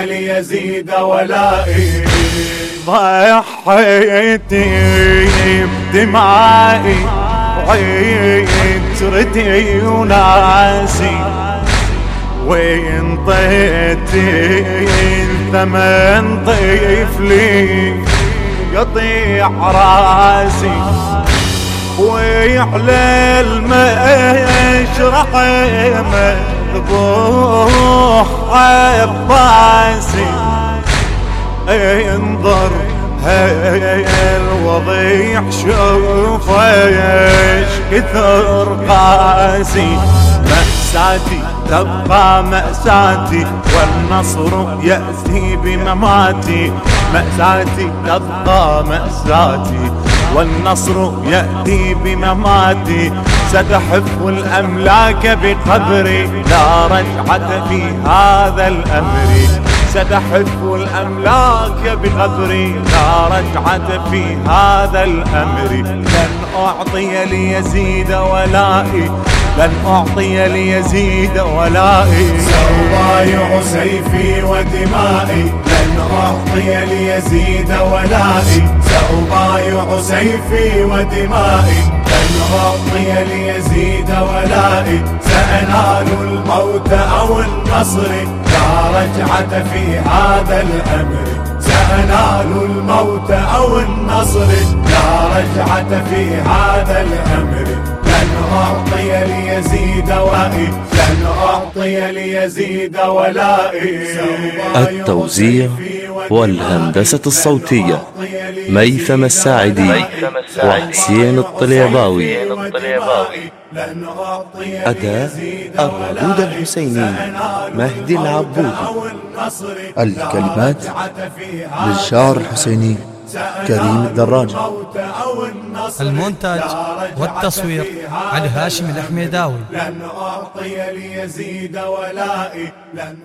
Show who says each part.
Speaker 1: ليزيد ولائي
Speaker 2: ضحيتي بدمائي وعيت ردي وناسي. وين طيتي الثمن طيف لي قطيع راسي. ويعلى المشرح مذبوح عباسي انظر الوضيع شوف إيش كثر قاسي. مأساتي تبقى مأساتي والنصر يأتي بمماتي. مأساتي تبقى مأساتي. والنصر يأتي بمماتي ستحف الأملاك بقبري لا رجعة في هذا الأمر. ستحف الأملاك بقبري لا رجعة في هذا الأمر. لن أعطي ليزيد ولائي لن أعطي ليزيد ولائي.
Speaker 1: سأبايع سيفي ودمائي لن أعطي ليزيد ولائي. سأبايع سيفي ودمائي لن أعطي ليزيد ولائي. سأنال الموت أو النصر لا رجعة في هذا الأمر. سأنال الموت أو النصر لا رجعة في هذا الأمر. أعطي ليزيد ولائي. لن أعطي ليزيد ولائي.
Speaker 3: التوزيع والهندسة الصوتية ميثم الساعدي وحسين الطليباوي. أداء الردود الحسيني مهدي العبودي.
Speaker 4: الكلمات للشاعر الحسيني. كريم الدراج
Speaker 5: المونتاج والتصوير علي هاشم الأحمداوي.
Speaker 1: لن أعطي ليزيد ولائي لن